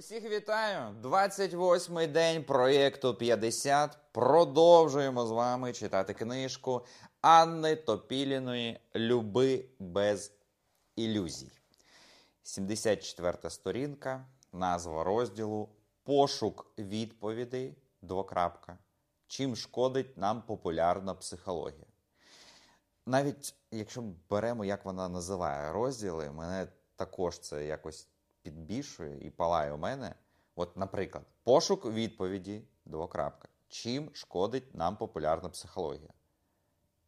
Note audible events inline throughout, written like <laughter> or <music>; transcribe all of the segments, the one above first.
Усіх вітаю! 28-й день проєкту 50. Продовжуємо з вами читати книжку Анни Топіліної Люби без ілюзій. 74-та сторінка, назва розділу Пошук відповідей. Двокрапка. Чим шкодить нам популярна психологія? Навіть якщо беремо, як вона називає розділи, мене також це якось підбільшує і палає у мене. От, наприклад, пошук відповіді двокрапка. Чим шкодить нам популярна психологія?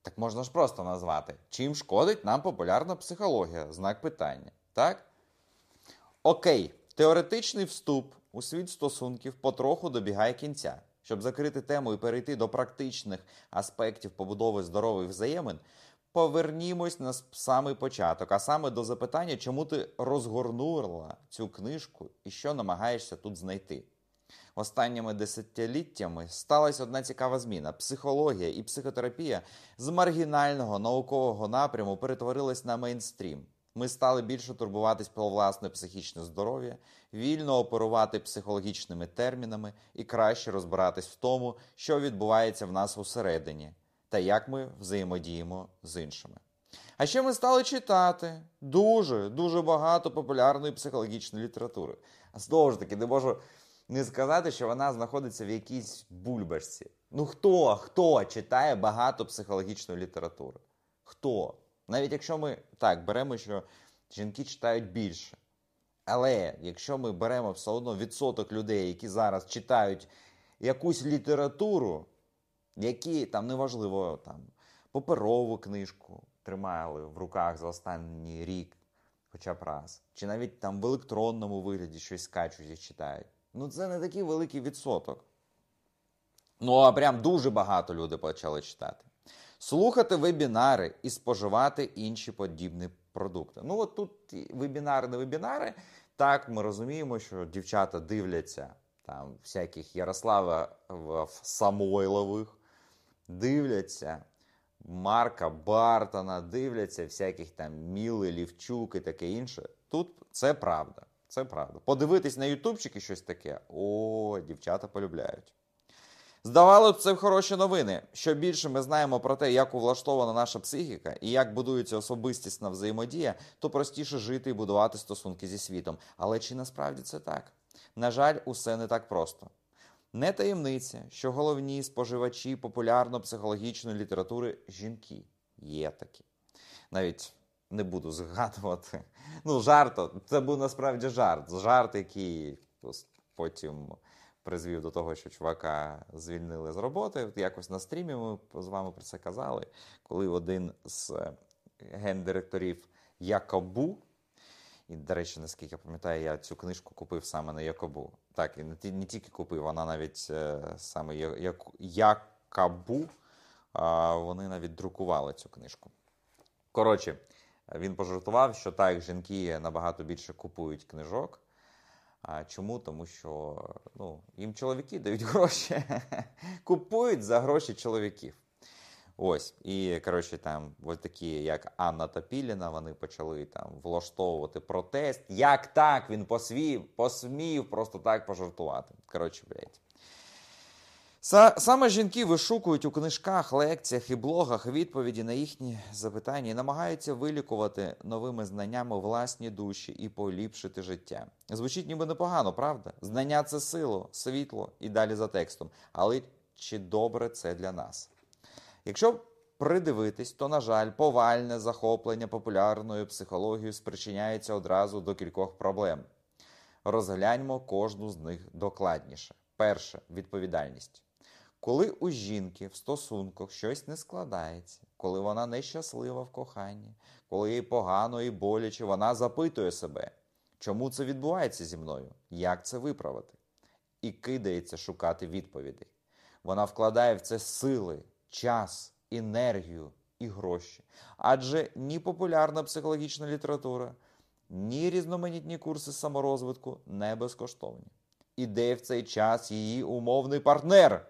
Так можна ж просто назвати. Чим шкодить нам популярна психологія? Знак питання. Так? Окей, теоретичний вступ у світ стосунків потроху добігає кінця. Щоб закрити тему і перейти до практичних аспектів побудови здорових взаємин, повернімось на самий початок, а саме до запитання, чому ти розгорнула цю книжку і що намагаєшся тут знайти. Останніми десятиліттями сталася одна цікава зміна. Психологія і психотерапія з маргінального наукового напряму перетворились на мейнстрім. Ми стали більше турбуватись про власне психічне здоров'я, вільно оперувати психологічними термінами і краще розбиратись в тому, що відбувається в нас усередині, та як ми взаємодіємо з іншими. А ще ми стали читати дуже дуже багато популярної психологічної літератури. Знову ж таки, не можу не сказати, що вона знаходиться в якійсь бульбашці. Ну хто, хто читає багато психологічної літератури? Хто? Навіть якщо ми так беремо, що жінки читають більше. Але якщо ми беремо все одно відсоток людей, які зараз читають якусь літературу, які там неважливо там паперову книжку тримали в руках за останній рік, хоча б раз, чи навіть там в електронному вигляді щось скачуть і читають. Ну це не такий великий відсоток. Ну, а прям дуже багато людей почали читати. Слухати вебінари і споживати інші подібні продукти. Ну, от тут вебінари, не вебінари. Так, ми розуміємо, що дівчата дивляться там всяких Ярослава Самойлових, дивляться Марка Бартона, дивляться всяких там Міли, Лівчук і таке інше. Тут це правда. Це правда. Подивитись на ютубчики щось таке. О, дівчата полюбляють. Здавалося б, це хороші новини. Що більше ми знаємо про те, як влаштована наша психіка і як будується особистісна взаємодія, то простіше жити і будувати стосунки зі світом. Але чи насправді це так? На жаль, усе не так просто. Не таємниця, що головні споживачі популярно-психологічної літератури жінки є такі. Навіть не буду згадувати. Ну, жарт, це був насправді жарт. Жарт, який потім призвів до того, що чувака звільнили з роботи. Якось на стрімі ми з вами про це казали, коли один з гендиректорів Якобу. І, до речі, наскільки я пам'ятаю, я цю книжку купив саме на Якобу. Так, і не, не тільки купив, вона навіть е, саме як, Якабу, а вони навіть друкували цю книжку. Коротше, він пожартував, що так, жінки набагато більше купують книжок. А Чому? Тому що ну, їм чоловіки дають <laughs> гроші, купують за гроші чоловіків. Ось, і коротше, там ось такі, як Анна Топіліна, вони почали там влаштовувати протест. Як так він посвів, посмів просто так пожартувати. Коротше, блядь. Саме жінки вишукують у книжках, лекціях і блогах відповіді на їхні запитання і намагаються вилікувати новими знаннями власні душі і поліпшити життя. Звучить ніби непогано, правда? Знання це сило, світло і далі за текстом. Але чи добре це для нас? Якщо придивитись, то, на жаль, повальне захоплення популярною психологією спричиняється одразу до кількох проблем. Розгляньмо кожну з них докладніше. Перше відповідальність. Коли у жінки в стосунках щось не складається, коли вона нещаслива в коханні, коли їй погано і боляче, вона запитує себе, чому це відбувається зі мною, як це виправити, і кидається шукати відповідей. Вона вкладає в це сили, час, енергію і гроші. Адже ні популярна психологічна література, ні різноманітні курси саморозвитку не безкоштовні. Іде в цей час її умовний партнер.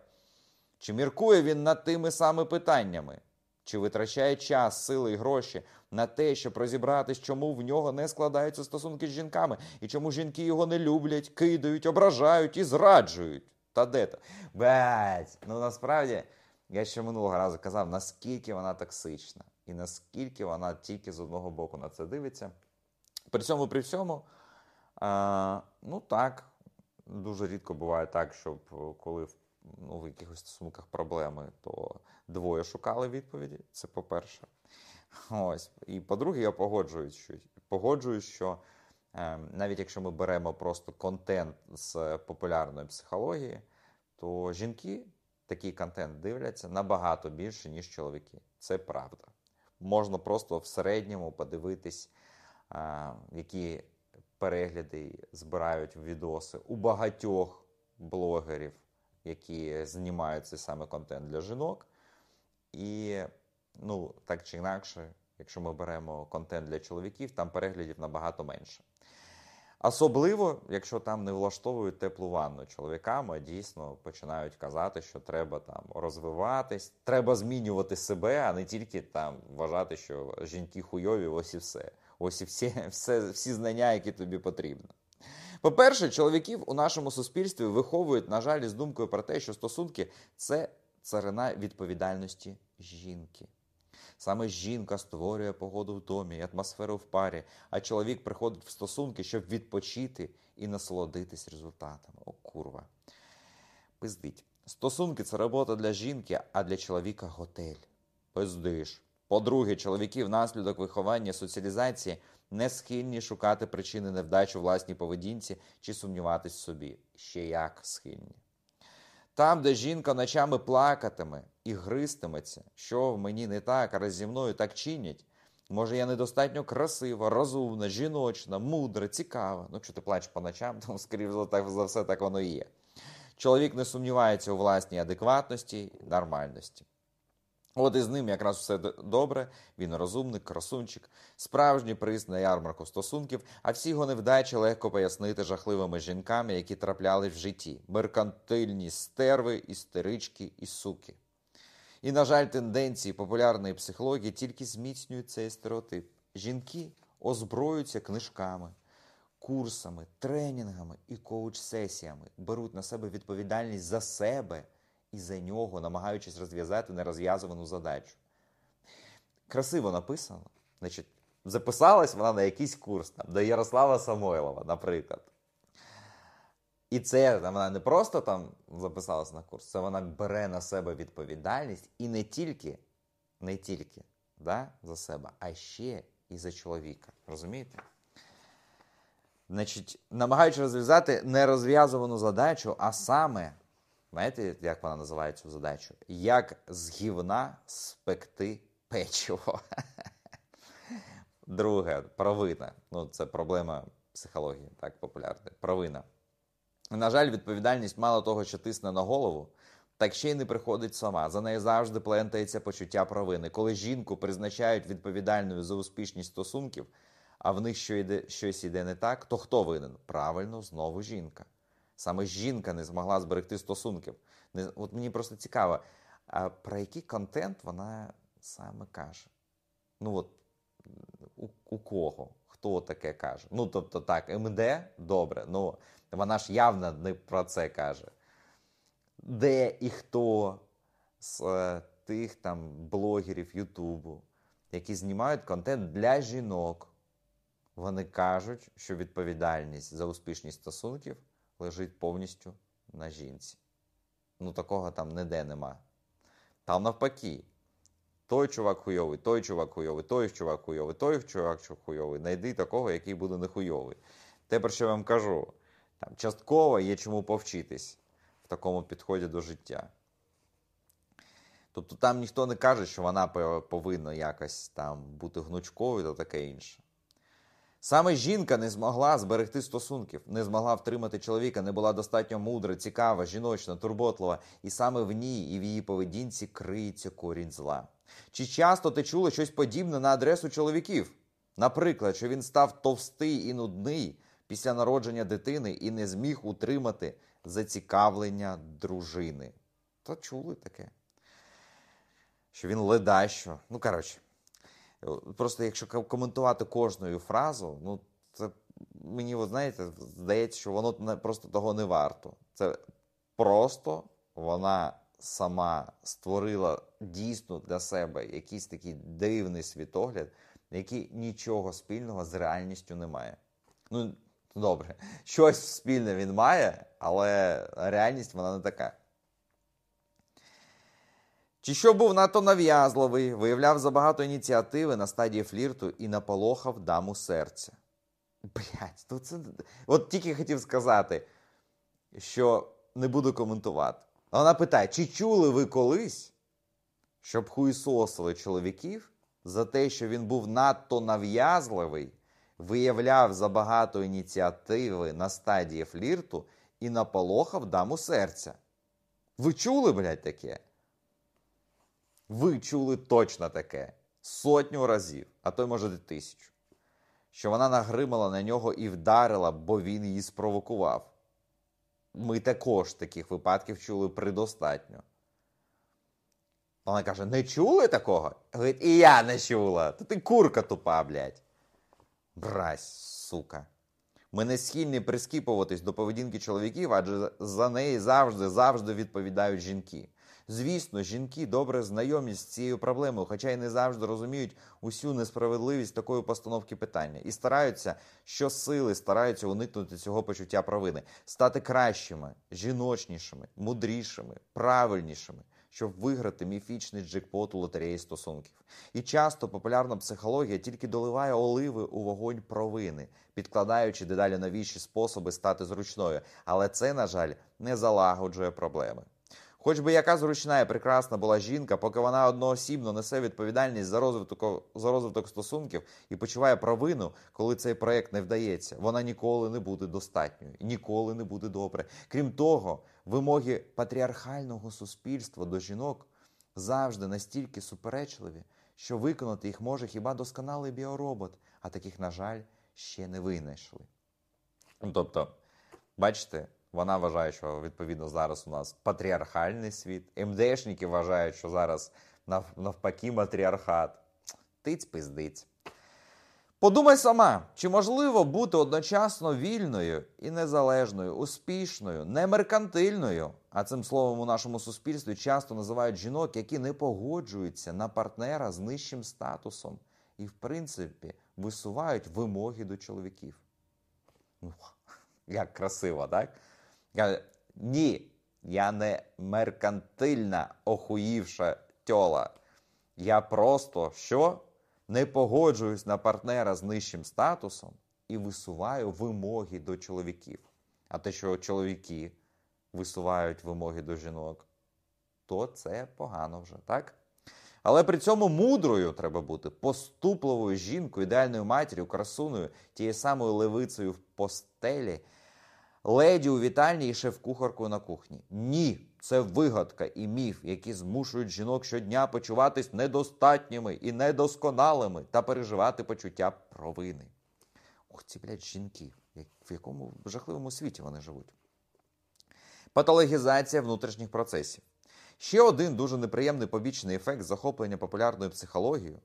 Чи міркує він над тими самими питаннями? Чи витрачає час, сили і гроші на те, щоб розібратись, чому в нього не складаються стосунки з жінками, і чому жінки його не люблять, кидають, ображають і зраджують? Та де то? Блять, ну насправді, я ще минулого разу казав, наскільки вона токсична, і наскільки вона тільки з одного боку на це дивиться. При цьому, при всьому, а, ну так, дуже рідко буває так, щоб коли ну, в якихось стосунках проблеми, то двоє шукали відповіді. Це по-перше. Ось. І по-друге, я погоджуюсь, що погоджуюсь, що е, навіть якщо ми беремо просто контент з популярної психології, то жінки такий контент дивляться набагато більше, ніж чоловіки. Це правда. Можна просто в середньому подивитись, е, які перегляди збирають відоси у багатьох блогерів, які знімають цей саме контент для жінок. І, ну, так чи інакше, якщо ми беремо контент для чоловіків, там переглядів набагато менше. Особливо, якщо там не влаштовують теплу ванну чоловікам, а дійсно починають казати, що треба там розвиватись, треба змінювати себе, а не тільки там вважати, що жінки хуйові, ось і все. Ось і всі, <laughs> все, всі знання, які тобі потрібно. По-перше, чоловіків у нашому суспільстві виховують, на жаль, з думкою про те, що стосунки це царина відповідальності жінки. Саме жінка створює погоду в домі, і атмосферу в парі, а чоловік приходить в стосунки, щоб відпочити і насолодитись результатами. О, курва. Пиздить. Стосунки це робота для жінки, а для чоловіка готель. Пиздиш. По-друге, чоловіки внаслідок виховання соціалізації не схильні шукати причини невдачі у власній поведінці чи сумніватись в собі. Ще як схильні. Там, де жінка ночами плакатиме і гристиметься, що мені не так, раз зі мною так чинять. Може, я недостатньо красива, розумна, жіночна, мудра, цікава. Ну, якщо ти плачеш по ночам, то, скоріше за все, так воно і є. Чоловік не сумнівається у власній адекватності нормальності. От із ним якраз все добре, він розумний, красунчик, справжній приз на ярмарку стосунків, а всі його невдачі легко пояснити жахливими жінками, які траплялись в житті, меркантильні стерви, істерички і суки. І, на жаль, тенденції популярної психології тільки зміцнюють цей стереотип. Жінки озброюються книжками, курсами, тренінгами і коуч-сесіями, беруть на себе відповідальність за себе і за нього, намагаючись розв'язати нерозв'язувану задачу. Красиво написано. Значить, записалась вона на якийсь курс там, до Ярослава Самойлова, наприклад. І це вона не просто там записалась на курс, це вона бере на себе відповідальність і не тільки не тільки да, за себе, а ще і за чоловіка. Розумієте? Значить, намагаючись розв'язати нерозв'язувану задачу, а саме Знаєте, як вона називає цю задачу? Як з гівна спекти печиво. <laughs> Друге, провина. Ну, це проблема психології, так популярна. Провина. На жаль, відповідальність мало того, що тисне на голову, так ще й не приходить сама. За нею завжди плентається почуття провини. Коли жінку призначають відповідальною за успішність стосунків, а в них що йде, щось йде не так, то хто винен? Правильно, знову жінка. Саме жінка не змогла зберегти стосунків. Не, От мені просто цікаво, а про який контент вона саме каже? Ну от у, у кого? Хто таке каже? Ну, тобто так, МД добре, ну вона ж явно не про це каже. Де і хто з е, тих там блогерів Ютубу, які знімають контент для жінок, вони кажуть, що відповідальність за успішність стосунків лежить повністю на жінці. Ну, такого там ніде нема. Там навпаки. Той чувак хуйовий, той чувак хуйовий, той чувак хуйовий, той чувак хуйовий. Найди такого, який буде не хуйовий. Тепер що я вам кажу, там частково є чому повчитись в такому підході до життя. Тобто там ніхто не каже, що вона повинна якось там бути гнучковою та таке інше. Саме жінка не змогла зберегти стосунків, не змогла втримати чоловіка, не була достатньо мудра, цікава, жіночна, турботлива, і саме в ній і в її поведінці криється корінь зла. Чи часто ти чула щось подібне на адресу чоловіків? Наприклад, що він став товстий і нудний після народження дитини і не зміг утримати зацікавлення дружини. То чули таке. що він ледащо. Ну, коротше, просто якщо коментувати кожну фразу, ну, це мені, от, знаєте, здається, що воно просто того не варто. Це просто вона сама створила дійсно для себе якийсь такий дивний світогляд, який нічого спільного з реальністю не має. Ну, добре, щось спільне він має, але реальність вона не така. Чи що був надто нав'язливий, виявляв забагато ініціативи на стадії флірту і наполохав даму серця. Блять, то це. От тільки хотів сказати, що не буду коментувати. А вона питає: чи чули ви колись, щоб хуйсосили чоловіків за те, що він був надто нав'язливий, виявляв забагато ініціативи на стадії флірту і наполохав даму серця? Ви чули, блядь, таке? Ви чули точно таке сотню разів, а то й може тисячу. Що вона нагримала на нього і вдарила, бо він її спровокував. Ми також таких випадків чули предостатньо. Вона каже: не чули такого? Говорить, і я не чула. Та ти курка тупа, блядь. Брась, сука. Ми не схильні прискіпуватись до поведінки чоловіків, адже за неї завжди, завжди відповідають жінки. Звісно, жінки добре знайомі з цією проблемою, хоча й не завжди розуміють усю несправедливість такої постановки питання і стараються щосили стараються уникнути цього почуття провини, стати кращими, жіночнішими, мудрішими, правильнішими, щоб виграти міфічний джекпот у лотереї стосунків. І часто популярна психологія тільки доливає оливи у вогонь провини, підкладаючи дедалі новіші способи стати зручною, але це, на жаль, не залагоджує проблеми. Хоч би яка зручна і прекрасна була жінка, поки вона одноосібно несе відповідальність за розвиток, за розвиток стосунків і почуває провину, коли цей проект не вдається, вона ніколи не буде достатньою, ніколи не буде добре. Крім того, вимоги патріархального суспільства до жінок завжди настільки суперечливі, що виконати їх може хіба досконалий біоробот, а таких, на жаль, ще не винайшли. Ну, Тобто, бачите, вона вважає, що відповідно зараз у нас патріархальний світ. МДшники вважають, що зараз навпаки матріархат. Тиць пиздиць. Подумай сама, чи можливо бути одночасно вільною і незалежною, успішною, не меркантильною? А цим словом у нашому суспільстві часто називають жінок, які не погоджуються на партнера з нижчим статусом і, в принципі, висувають вимоги до чоловіків. Ну, як красиво, так? Каже, ні, я не меркантильна, охуївша тьола. Я просто що? Не погоджуюсь на партнера з нижчим статусом і висуваю вимоги до чоловіків. А те, що чоловіки висувають вимоги до жінок, то це погано вже, так? Але при цьому мудрою треба бути поступливою жінкою, ідеальною матір'ю, красуною, тією самою левицею в постелі, леді у вітальні і шеф-кухаркою на кухні. Ні, це вигадка і міф, які змушують жінок щодня почуватись недостатніми і недосконалими та переживати почуття провини. Ох, ці, блядь, жінки, в якому жахливому світі вони живуть. Патологізація внутрішніх процесів. Ще один дуже неприємний побічний ефект захоплення популярною психологією.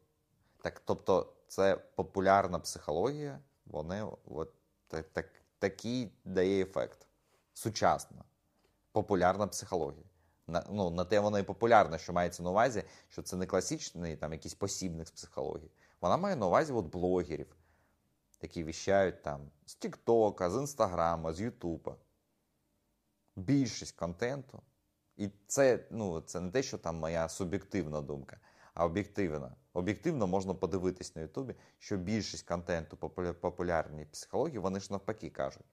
Так, тобто, це популярна психологія, вони от так, так, такий дає ефект. Сучасна, популярна психологія. На, ну, на те вона і популярна, що мається на увазі, що це не класичний там якийсь посібник з психології. Вона має на увазі от, блогерів, які віщають там з Тіктока, з Інстаграма, з Ютуба. Більшість контенту. І це, ну, це не те, що там моя суб'єктивна думка, а об'єктивна. Об'єктивно можна подивитись на Ютубі, що більшість контенту популя- популярній психології, вони ж навпаки кажуть.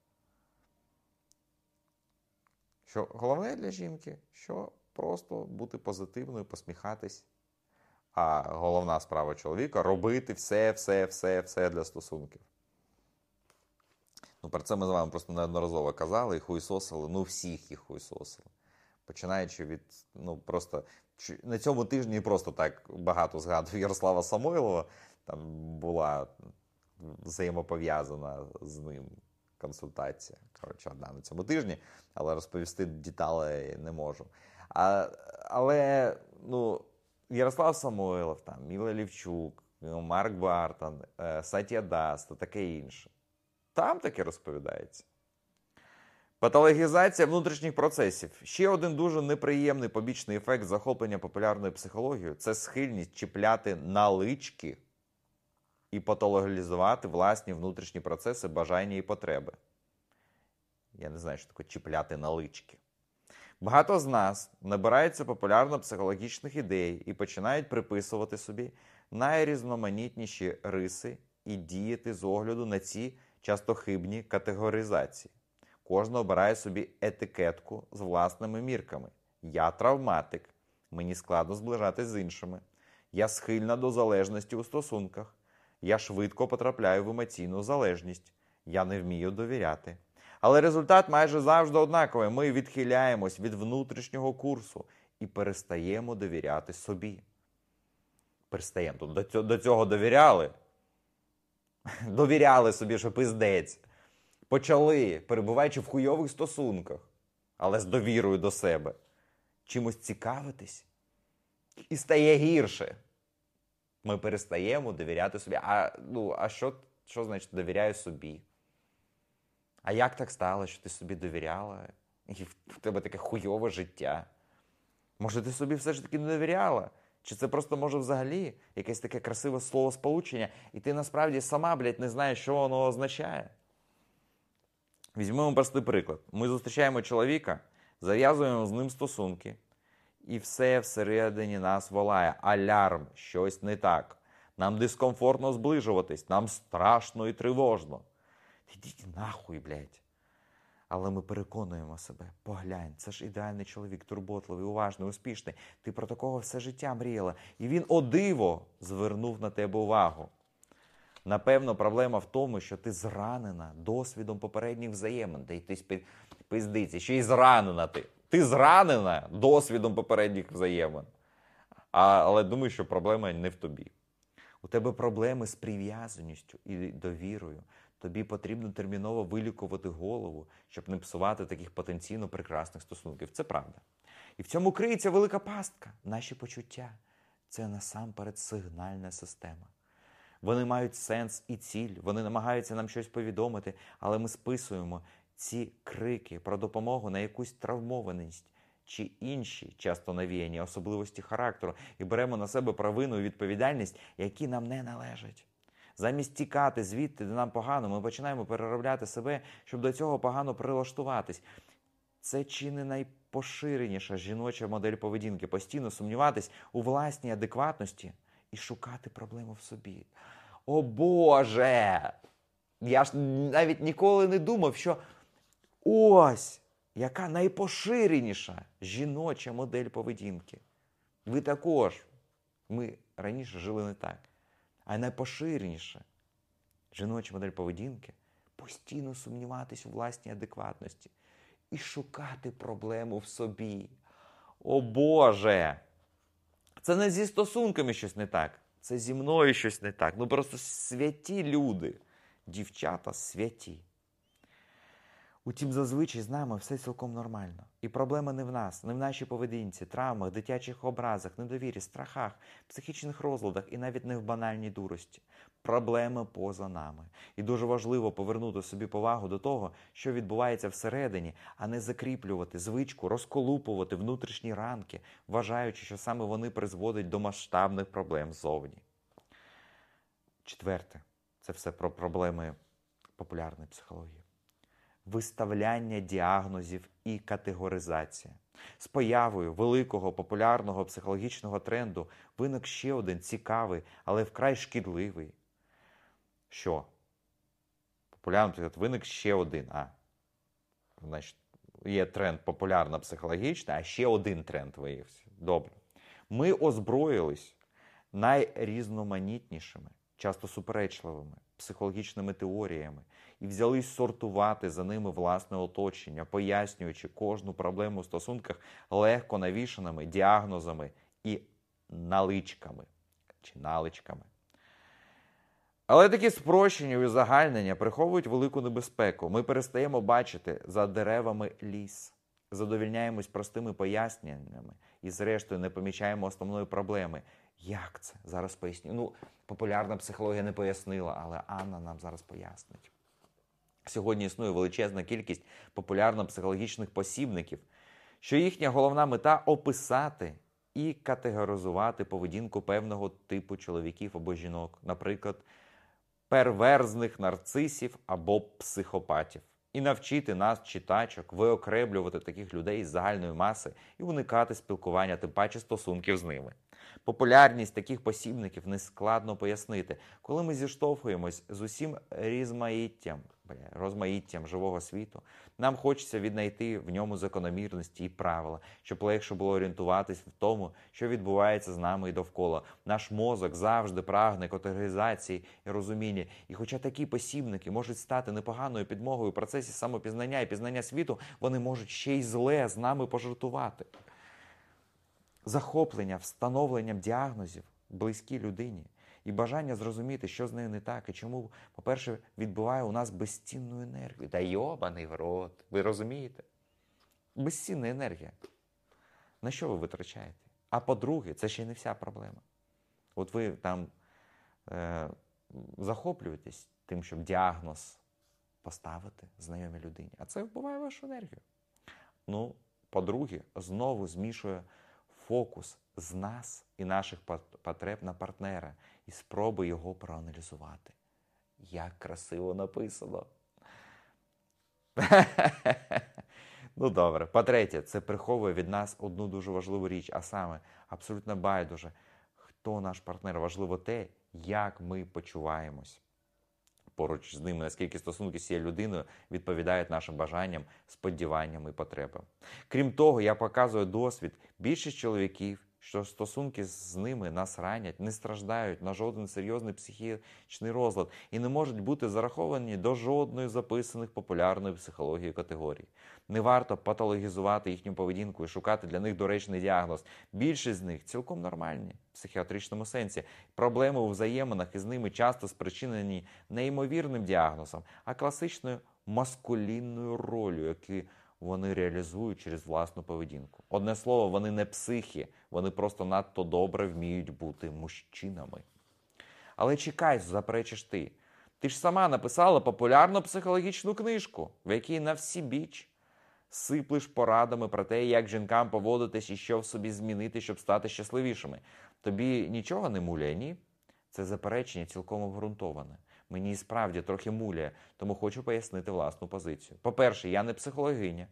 Що головне для жінки, що просто бути позитивною, посміхатись. А головна справа чоловіка робити все, все, все, все для стосунків. Ну, про це ми з вами просто неодноразово казали і хуйсосили, ну всіх їх хуйсосили. Починаючи від, ну просто на цьому тижні просто так багато згадую Ярослава Самойлова. Там була взаємопов'язана з ним консультація. Коротше, одна на цьому тижні, але розповісти деталі не можу. А, але ну, Ярослав Самойлов, там, Міла Лівчук, Марк Бартон, е, Сатія Даст та таке інше. Там таке розповідається. Патологізація внутрішніх процесів. Ще один дуже неприємний побічний ефект захоплення популярною психологією це схильність чіпляти налички і патологізувати власні внутрішні процеси, бажання і потреби. Я не знаю, що таке чіпляти налички. Багато з нас набираються популярно-психологічних ідей і починають приписувати собі найрізноманітніші риси і діяти з огляду на ці часто хибні категоризації. Кожен обирає собі етикетку з власними мірками. Я травматик, мені складно зближатись з іншими. Я схильна до залежності у стосунках. Я швидко потрапляю в емоційну залежність. Я не вмію довіряти. Але результат майже завжди однаковий. Ми відхиляємось від внутрішнього курсу і перестаємо довіряти собі. Перестаємо. До цього довіряли. <laughs> Довіряли собі, що пиздець. Почали, перебуваючи в хуйових стосунках, але з довірою до себе, чимось цікавитись. І стає гірше. Ми перестаємо довіряти собі. А ну, а що, що значить довіряю собі? А як так стало, що ти собі довіряла, і в тебе таке хуйове життя? Може, ти собі все ж таки не довіряла? Чи це просто може взагалі якесь таке красиве слово сполучення, і ти насправді сама, блядь, не знаєш, що воно означає? Візьмемо простий приклад. Ми зустрічаємо чоловіка, зав'язуємо з ним стосунки, і все всередині нас волає. Алярм, щось не так. Нам дискомфортно зближуватись, нам страшно і тривожно. Ідіть нахуй, блядь. Але ми переконуємо себе, поглянь, це ж ідеальний чоловік, турботливий, уважний, успішний. Ти про такого все життя мріяла. І він о диво звернув на тебе увагу. Напевно, проблема в тому, що ти зранена досвідом попередніх взаємин. Та й ти пиздиці, ще й зранена ти. Ти зранена досвідом попередніх взаємин. А, Але думаю, що проблема не в тобі. У тебе проблеми з прив'язаністю і довірою. Тобі потрібно терміново вилікувати голову, щоб не псувати таких потенційно прекрасних стосунків. Це правда. І в цьому криється велика пастка. Наші почуття це насамперед сигнальна система. Вони мають сенс і ціль, вони намагаються нам щось повідомити, але ми списуємо ці крики про допомогу на якусь травмованість чи інші часто навіяні особливості характеру і беремо на себе провину і відповідальність, які нам не належать. Замість тікати звідти, де нам погано, ми починаємо переробляти себе, щоб до цього погано прилаштуватись. Це чи не найпоширеніша жіноча модель поведінки постійно сумніватись у власній адекватності і шукати проблему в собі. О Боже! Я ж навіть ніколи не думав, що ось яка найпоширеніша жіноча модель поведінки. Ви також. Ми раніше жили не так. А найпоширеніша жіноча модель поведінки постійно сумніватись у власній адекватності і шукати проблему в собі. О Боже! Це не зі стосунками щось не так. Це зі мною щось не так. Ну просто святі люди, дівчата святі. Утім, зазвичай з нами все цілком нормально. І проблема не в нас, не в нашій поведінці, травмах, дитячих образах, недовірі, страхах, психічних розладах і навіть не в банальній дурості. Проблеми поза нами. І дуже важливо повернути собі повагу до того, що відбувається всередині, а не закріплювати звичку, розколупувати внутрішні ранки, вважаючи, що саме вони призводять до масштабних проблем ззовні. Четверте, це все про проблеми популярної психології виставляння діагнозів і категоризація. З появою великого популярного психологічного тренду виник ще один цікавий, але вкрай шкідливий. Що? Популярний виник ще один. А, значить, є тренд популярна психологічна, а ще один тренд виявився. Добре. Ми озброїлись найрізноманітнішими, часто суперечливими психологічними теоріями і взялись сортувати за ними власне оточення, пояснюючи кожну проблему в стосунках легко навішаними діагнозами і наличками чи наличками. Але такі спрощення і узагальнення приховують велику небезпеку. Ми перестаємо бачити за деревами ліс, задовільняємось простими поясненнями і, зрештою, не помічаємо основної проблеми. Як це? Зараз поясню. Ну, популярна психологія не пояснила, але Анна нам зараз пояснить. Сьогодні існує величезна кількість популярно-психологічних посібників, що їхня головна мета описати і категоризувати поведінку певного типу чоловіків або жінок, наприклад, перверзних нарцисів або психопатів, і навчити нас, читачок, виокреблювати таких людей з загальної маси і уникати спілкування, тим паче стосунків з ними. Популярність таких посібників не складно пояснити, коли ми зіштовхуємось з усім різмаїттям, бля, розмаїттям живого світу. Нам хочеться віднайти в ньому закономірності і правила, щоб легше було орієнтуватись в тому, що відбувається з нами і довкола. Наш мозок завжди прагне категоризації і розуміння. І хоча такі посібники можуть стати непоганою підмогою в процесі самопізнання і пізнання світу, вони можуть ще й зле з нами пожартувати захоплення встановленням діагнозів близькій людині і бажання зрозуміти, що з нею не так, і чому, по-перше, відбуває у нас безцінну енергію. Та йобаний в рот. Ви розумієте? Безцінна енергія. На що ви витрачаєте? А по-друге, це ще не вся проблема. От ви там е, захоплюєтесь тим, щоб діагноз поставити знайомій людині, а це вбиває вашу енергію. Ну, по-друге, знову змішує фокус з нас і наших потреб на партнера і спроби його проаналізувати. Як красиво написано. <laughs> Ну добре. По-третє, це приховує від нас одну дуже важливу річ, а саме абсолютно байдуже, хто наш партнер. Важливо те, як ми почуваємось поруч з ними, наскільки стосунки з цією людиною відповідають нашим бажанням, сподіванням і потребам. Крім того, я показую досвід більшість чоловіків. Що стосунки з ними нас ранять, не страждають на жоден серйозний психічний розлад і не можуть бути зараховані до жодної записаних популярної психології категорії. Не варто патологізувати їхню поведінку і шукати для них доречний діагноз. Більшість з них цілком нормальні в психіатричному сенсі. Проблеми у взаєминах із ними часто спричинені не ймовірним діагнозом, а класичною маскулінною ролью, яку вони реалізують через власну поведінку. Одне слово, вони не психи, вони просто надто добре вміють бути мужчинами. Але чекай, заперечиш ти. Ти ж сама написала популярну психологічну книжку, в якій на всі біч сиплеш порадами про те, як жінкам поводитись і що в собі змінити, щоб стати щасливішими. Тобі нічого не муляє, ні? Це заперечення цілком обґрунтоване. Мені справді трохи муляє, тому хочу пояснити власну позицію. По-перше, я не психологиня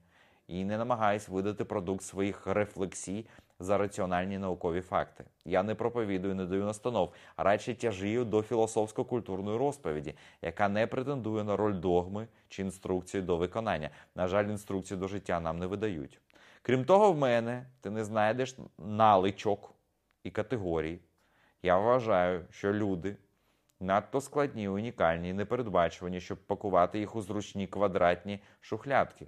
і не намагаюсь видати продукт своїх рефлексій за раціональні наукові факти. Я не проповідую, не даю настанов, а радше тяжію до філософсько-культурної розповіді, яка не претендує на роль догми чи інструкції до виконання. На жаль, інструкції до життя нам не видають. Крім того, в мене ти не знайдеш наличок і категорій. Я вважаю, що люди надто складні, унікальні непередбачувані, щоб пакувати їх у зручні квадратні шухлядки.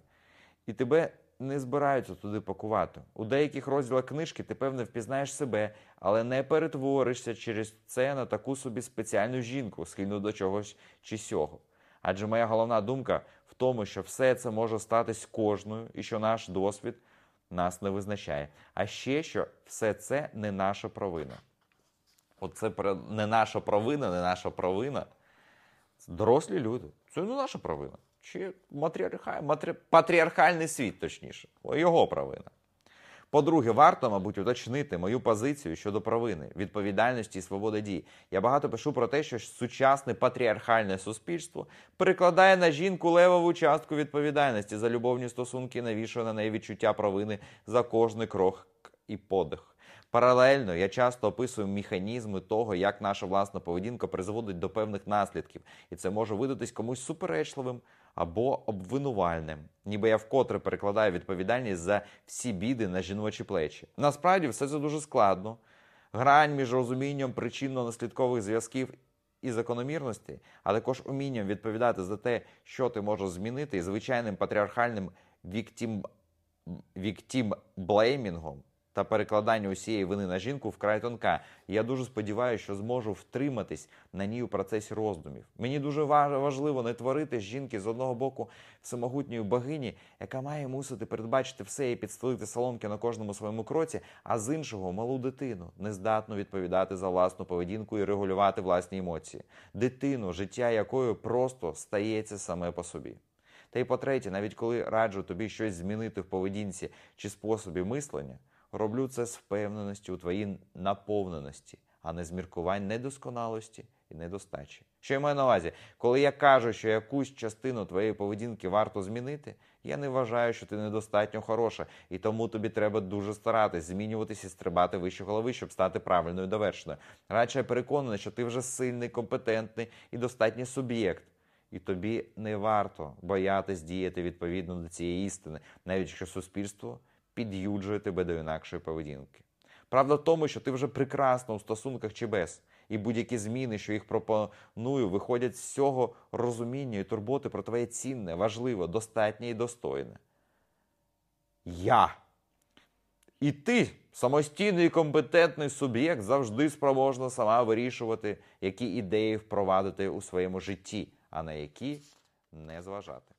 І тебе не збираються туди пакувати. У деяких розділах книжки ти, певне, впізнаєш себе, але не перетворишся через це на таку собі спеціальну жінку, схильну до чогось чи сього. Адже моя головна думка в тому, що все це може статись кожною і що наш досвід нас не визначає. А ще що все це не наша провина. Оце не наша провина, не наша провина. Це дорослі люди. Це не наша провина. Чи матріархаль... матрі... патріархальний світ, точніше, його провина. По-друге, варто, мабуть, уточнити мою позицію щодо провини, відповідальності і свободи дій. Я багато пишу про те, що сучасне патріархальне суспільство перекладає на жінку левову частку відповідальності за любовні стосунки, навішує на неї відчуття провини за кожний крок і подих. Паралельно я часто описую механізми того, як наша власна поведінка призводить до певних наслідків, і це може видатись комусь суперечливим або обвинувальним, ніби я вкотре перекладаю відповідальність за всі біди на жіночі плечі. Насправді все це дуже складно. Грань між розумінням причинно-наслідкових зв'язків і закономірності, а також умінням відповідати за те, що ти можеш змінити, і звичайним патріархальним віктім, віктім блеймінгом та перекладання усієї вини на жінку вкрай тонка. Я дуже сподіваюся, що зможу втриматись на ній у процесі роздумів. Мені дуже важливо не творити з жінки з одного боку всемогутньої богині, яка має мусити передбачити все і підстелити соломки на кожному своєму кроці, а з іншого малу дитину, нездатну відповідати за власну поведінку і регулювати власні емоції, дитину, життя якої просто стається саме по собі. Та й по-третє, навіть коли раджу тобі щось змінити в поведінці чи способі мислення, роблю це з впевненістю у твоїй наповненості, а не з міркувань недосконалості і недостачі. Що я маю на увазі? Коли я кажу, що якусь частину твоєї поведінки варто змінити, я не вважаю, що ти недостатньо хороша, і тому тобі треба дуже старатись, змінюватися і стрибати вище голови, щоб стати правильною довершеною. Радше я переконаний, що ти вже сильний, компетентний і достатній суб'єкт. І тобі не варто боятись діяти відповідно до цієї істини, навіть якщо суспільство під'юджує тебе до інакшої поведінки. Правда в тому, що ти вже прекрасно у стосунках чи без, і будь-які зміни, що їх пропоную, виходять з цього розуміння і турботи про твоє цінне, важливе, достатнє і достойне. Я. І ти, самостійний і компетентний суб'єкт, завжди спроможна сама вирішувати, які ідеї впровадити у своєму житті, а на які не зважати.